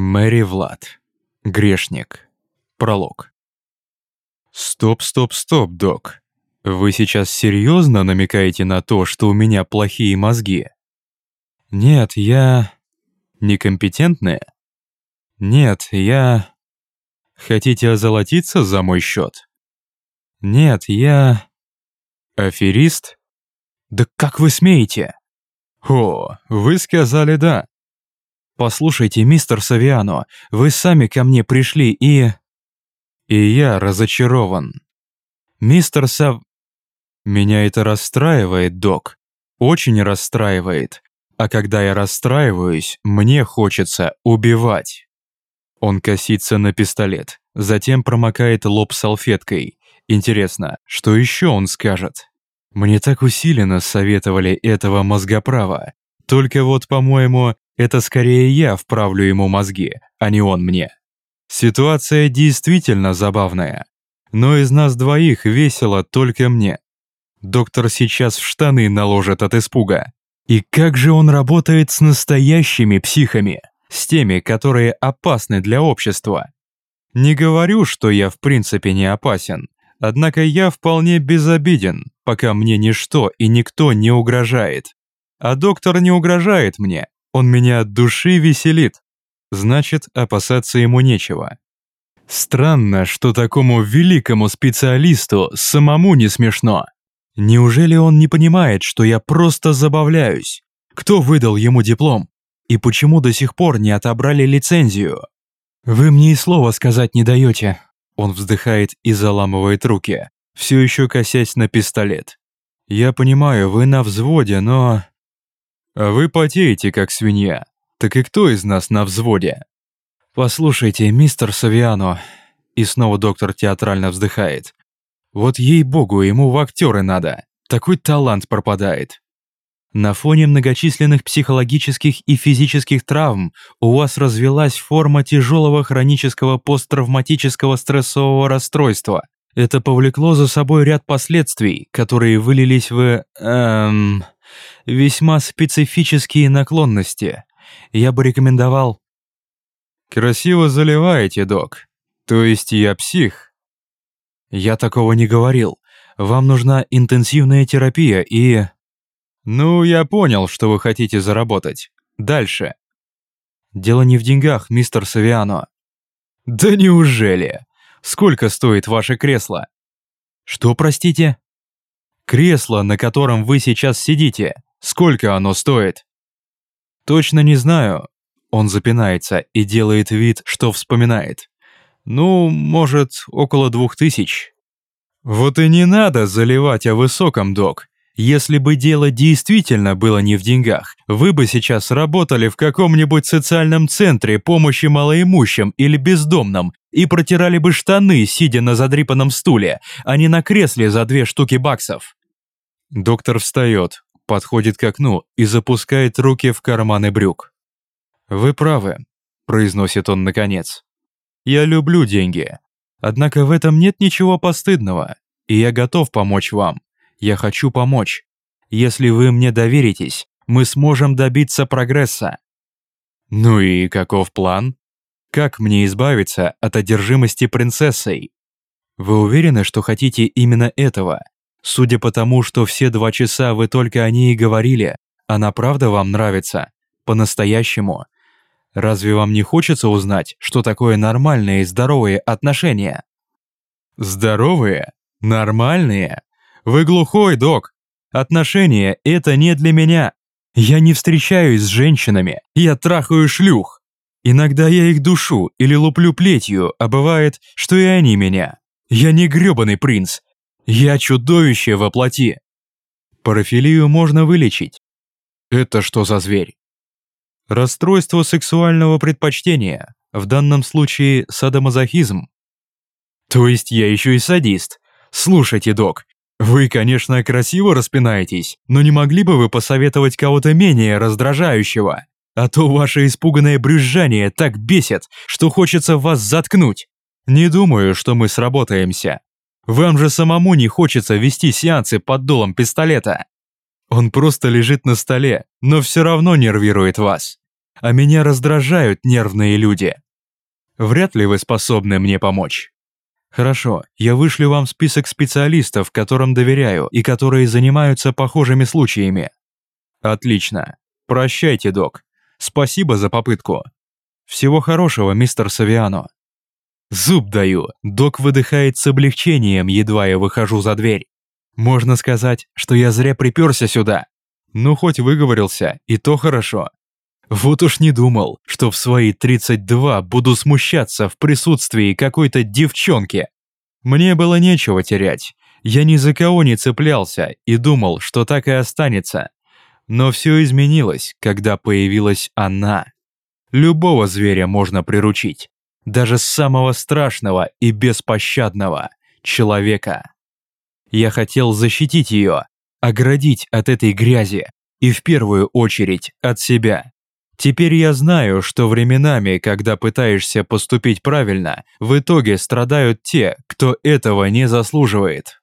Мэри Влад. Грешник. Пролог. Стоп, стоп, стоп, док. Вы сейчас серьезно намекаете на то, что у меня плохие мозги? Нет, я... Некомпетентная? Нет, я... Хотите озолотиться за мой счет? Нет, я... Аферист? Да как вы смеете? О, вы сказали «да». «Послушайте, мистер Савиано, вы сами ко мне пришли и...» «И я разочарован». «Мистер Сав...» «Меня это расстраивает, док. Очень расстраивает. А когда я расстраиваюсь, мне хочется убивать». Он косится на пистолет, затем промокает лоб салфеткой. Интересно, что еще он скажет? Мне так усиленно советовали этого мозгоправа. Только вот, по-моему, это скорее я вправлю ему мозги, а не он мне. Ситуация действительно забавная. Но из нас двоих весело только мне. Доктор сейчас в штаны наложит от испуга. И как же он работает с настоящими психами, с теми, которые опасны для общества. Не говорю, что я в принципе не опасен, однако я вполне безобиден, пока мне ничто и никто не угрожает. А доктор не угрожает мне, он меня от души веселит. Значит, опасаться ему нечего. Странно, что такому великому специалисту самому не смешно. Неужели он не понимает, что я просто забавляюсь? Кто выдал ему диплом? И почему до сих пор не отобрали лицензию? Вы мне и слова сказать не даете. Он вздыхает и заламывает руки, все еще косясь на пистолет. Я понимаю, вы на взводе, но... Вы потеете, как свинья. Так и кто из нас на взводе? Послушайте, мистер Савиано. И снова доктор театрально вздыхает. Вот ей-богу, ему в актеры надо. Такой талант пропадает. На фоне многочисленных психологических и физических травм у вас развелась форма тяжелого хронического посттравматического стрессового расстройства. Это повлекло за собой ряд последствий, которые вылились в... эм весьма специфические наклонности. Я бы рекомендовал... Красиво заливаете, док. То есть я псих? Я такого не говорил. Вам нужна интенсивная терапия и... Ну, я понял, что вы хотите заработать. Дальше. Дело не в деньгах, мистер Савиано. Да неужели? Сколько стоит ваше кресло? Что, простите? Кресло, на котором вы сейчас сидите. Сколько оно стоит?» «Точно не знаю». Он запинается и делает вид, что вспоминает. «Ну, может, около двух тысяч». «Вот и не надо заливать о высоком, док. Если бы дело действительно было не в деньгах, вы бы сейчас работали в каком-нибудь социальном центре помощи малоимущим или бездомным и протирали бы штаны, сидя на задрипанном стуле, а не на кресле за две штуки баксов». Доктор встает, подходит к окну и запускает руки в карманы брюк. «Вы правы», – произносит он наконец. «Я люблю деньги. Однако в этом нет ничего постыдного, и я готов помочь вам. Я хочу помочь. Если вы мне доверитесь, мы сможем добиться прогресса». «Ну и каков план? Как мне избавиться от одержимости принцессой?» «Вы уверены, что хотите именно этого?» Судя по тому, что все два часа вы только о ней и говорили, она правда вам нравится? По-настоящему? Разве вам не хочется узнать, что такое нормальные и здоровые отношения? Здоровые? Нормальные? Вы глухой, док. Отношения – это не для меня. Я не встречаюсь с женщинами, я трахаю шлюх. Иногда я их душу или луплю плетью, а бывает, что и они меня. Я не грёбаный принц, я чудовище во плоти. Парафилию можно вылечить. Это что за зверь? Расстройство сексуального предпочтения, в данном случае садомазохизм. То есть я еще и садист. Слушайте, док, вы, конечно, красиво распинаетесь, но не могли бы вы посоветовать кого-то менее раздражающего? А то ваше испуганное брюзжание так бесит, что хочется вас заткнуть. Не думаю, что мы сработаемся. Вам же самому не хочется вести сеансы под дулом пистолета. Он просто лежит на столе, но все равно нервирует вас. а меня раздражают нервные люди. Вряд ли вы способны мне помочь. Хорошо, я вышлю вам список специалистов, которым доверяю и которые занимаются похожими случаями. Отлично. Прощайте, док. Спасибо за попытку. Всего хорошего, мистер Савиано. Зуб даю, док выдыхает с облегчением, едва я выхожу за дверь. Можно сказать, что я зря приперся сюда. Ну, хоть выговорился, и то хорошо. Вот уж не думал, что в свои 32 буду смущаться в присутствии какой-то девчонки. Мне было нечего терять. Я ни за кого не цеплялся и думал, что так и останется. Но все изменилось, когда появилась она. Любого зверя можно приручить. Даже самого страшного и беспощадного человека. Я хотел защитить ее, оградить от этой грязи и в первую очередь от себя. Теперь я знаю, что временами, когда пытаешься поступить правильно, в итоге страдают те, кто этого не заслуживает.